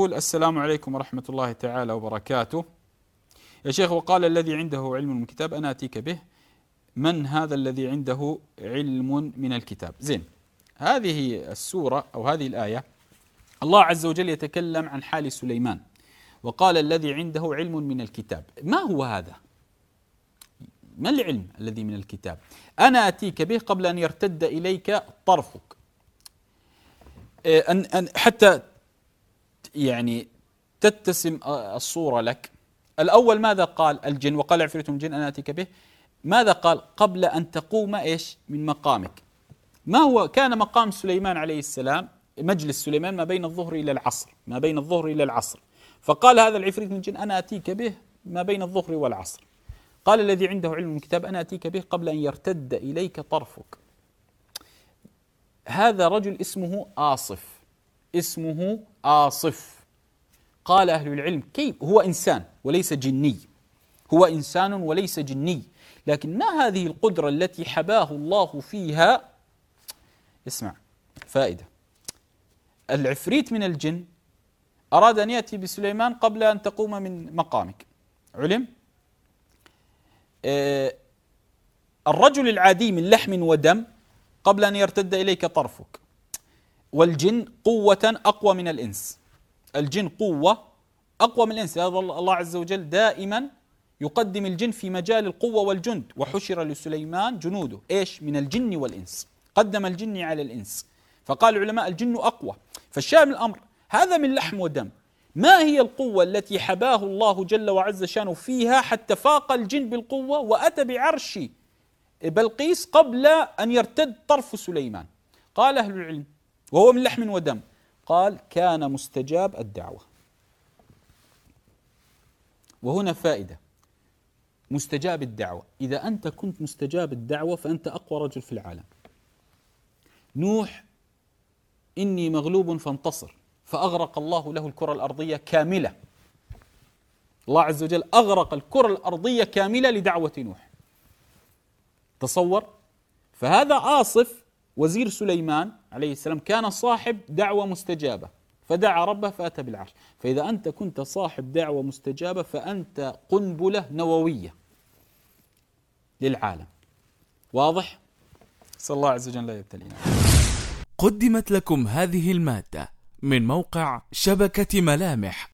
يقول السلام عليكم ورحمة الله تعالى وبركاته. يا شيخ وقال الذي عنده علم من الكتاب أنا أتيك به. من هذا الذي عنده علم من الكتاب؟ زين هذه السورة أو هذه الآية الله عز وجل يتكلم عن حال سليمان وقال الذي عنده علم من الكتاب. ما هو هذا؟ ما العلم الذي من الكتاب؟ أنا أتيك به قبل أن يرتد إليك طرفك. أن أن حتى يعني تتسم الصورة لك. الأول ماذا قال الجن؟ وقال عفريت الجن أنا أتيك به. ماذا قال؟ قبل أن تقوم إيش؟ من مقامك. ما هو؟ كان مقام سليمان عليه السلام مجلس سليمان ما بين الظهر إلى العصر ما بين الظهر إلى العصر. فقال هذا العفريت من الجن أنا أتيك به ما بين الظهر والعصر. قال الذي عنده علم الكتاب أنا أتيك به قبل أن يرتد إليك طرفك. هذا رجل اسمه آصف. اسمه آصف. قال أهل العلم كيف؟ هو إنسان وليس جني. هو إنسان وليس جني. لكن ما هذه القدرة التي حباه الله فيها؟ اسمع فائدة. العفريت من الجن أراد أن يأتي بسليمان قبل أن تقوم من مقامك. علم؟ آه، الرجل العادي من لحم ودم قبل أن يرتد إليك طرفك. والجن قوة أقوى من الإنس. الجن قوة أقوى من الإنس. هذا الله عز وجل دائما يقدم الجن في مجال القوة والجند. وحشر لسليمان جنوده. إيش؟ من الجن والإنس. قدم الجن على الإنس. فقال العلماء الجن أقوى. فالشاهد الأمر هذا من لحم ودم. ما هي القوة التي حباه الله جل وعز شانه فيها حتى فاق الجن بالقوة وأتى بعرش بلقيس قبل أن يرتد طرف سليمان؟ قال أهل العلم وهو من لحم ودم. قال كان مستجاب الدعوة. وهنا فائدة. مستجاب الدعوة. إذا أنت كنت مستجاب الدعوة فأنت أقوى رجل في العالم. نوح إني مغلوب فانتصر. فأغرق الله له الكرة الأرضية كاملة. الله عز وجل أغرق الكرة الأرضية كاملة لدعوة نوح. تصور؟ فهذا آصف وزير سليمان عليه السلام كان صاحب دعوة مستجابة فدعا ربه فأتى بالعرش. فإذا أنت كنت صاحب دعوة مستجابة فأنت قنبلة نووية للعالم. واضح؟ صلى الله عز وجل لا يبتلينا. قدمت لكم هذه المادة من موقع شبكة ملامح.